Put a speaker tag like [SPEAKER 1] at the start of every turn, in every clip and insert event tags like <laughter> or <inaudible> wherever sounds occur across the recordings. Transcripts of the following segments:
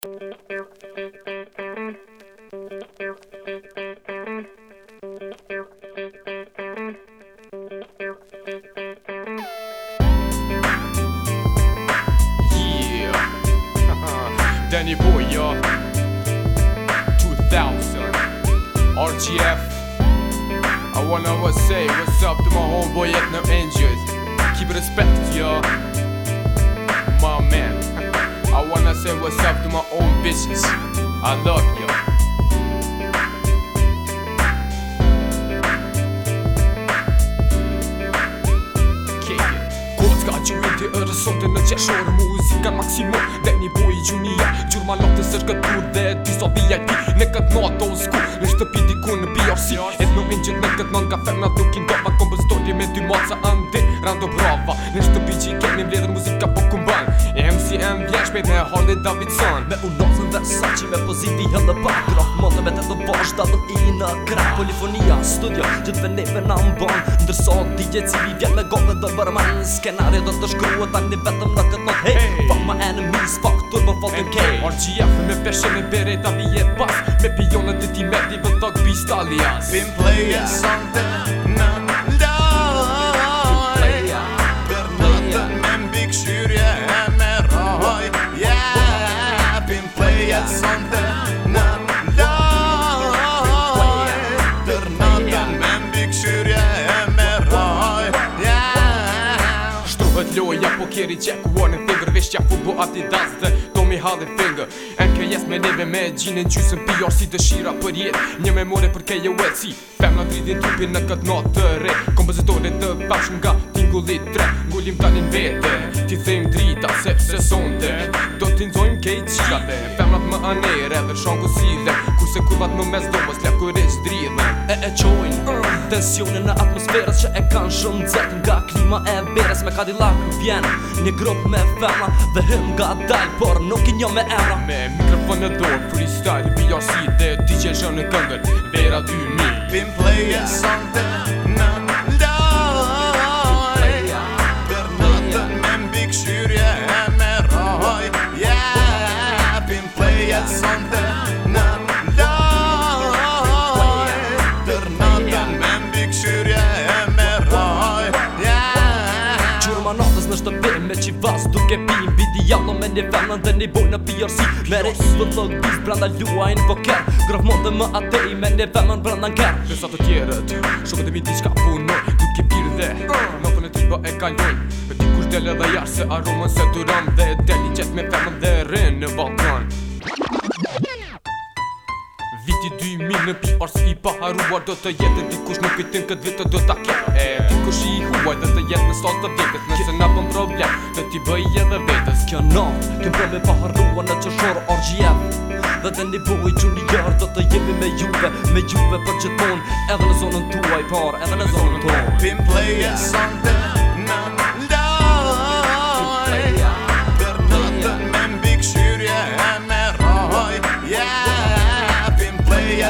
[SPEAKER 1] <laughs> Danny Boy, 2000 RGF. I wanna say, what's up to my homeboy Etno Angels. Keep it respect, yo. Say what's up to my own bitches I love you Kodz ka gju i të Muzika në qeshor Muzikar maksimum Deni boj junior Gjur ma lotës është këtur dhe tisa vijajti Në këtë natë o s'ku Në shtëpiti ku në B.R.C. E të nu inqët në këtë natë Ka femrat nuk i në tofë A kompëzitori me dy matë Sa Rando brava Në
[SPEAKER 2] shtëpiti që i kemi Vlerën muzika për po kumbën MCM vler Prej me e hallin Davidson Me unosën dhe sa me pozitiv hëllë dhe pa Grafë me të të vazhë Da i në krak Polifonia, studio, gjithve ne me na më bon Ndërso DJ CV vjen me gove dhe vërman Skenarit dhe të shkrua Tak një vetëm në këtë not Hey, fuck my enemies, fuck turbo fucking K RGF me peshe me bere ta mi jetë pas Me pionet e ti merti vë tokë pistalias Been playing something, nana
[SPEAKER 1] loja po kjeri qek u anë në tingër Vesh qa futbo ati dance dhe do mi finger NKS me neve me gjinin gjusën PR si dëshira për jet Një memore për kej e wet si Fem në tridin trupin në këtë notë të re Kompozitorit të bashkë nga tingullit tre Ngullim tani në vete Ti thejmë drita se pëse sonde Do t'inzojmë kej qika
[SPEAKER 2] Fem në të më anere dhe shonku si dhe Kurse kurvat më mes domës lef kërreq dridhe e e qojnë Tensionin e atmosferës që e kanë shumë Zetën nga klima e beres Me kadilak në Vienna Një grup me fema Dhe hym nga dal Por nuk i një me era Me mikrofon në dorë Freestyle, bia Dhe ti që shënë në këngër Vera 2000 Been
[SPEAKER 3] playing something Në në në në në në në në në
[SPEAKER 2] në shtëpi me qivas duke pim Bidi jallon me një venën dhe një boj në PRC Me i për të gjus branda luaj në poker Grof mod dhe më atej me një venën branda në kër Dhe sa të tjerët, shumë dhe mi di qka punoj Duke pirë dhe, më për në tri po e kaloj Për
[SPEAKER 1] ti kush dele edhe jarë se aromën se të Dhe Dhe deli qet me femën dhe rinë në vall krypt Ors i paharuar do të jetë Dikush nuk i tin këtë vitë do të kje E dikush i huaj dhe të jetë në sot të vjetët Nëse
[SPEAKER 2] na pëm problem dhe ti bëj edhe vetës Kjo nëmë, këm përme paharuar në qëshorë orgjev Dhe dhe një buj jarë do të jemi me juve Me juve për qëtë Edhe në zonën tuaj par, edhe në zonën ton Been playin'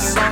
[SPEAKER 3] sorry.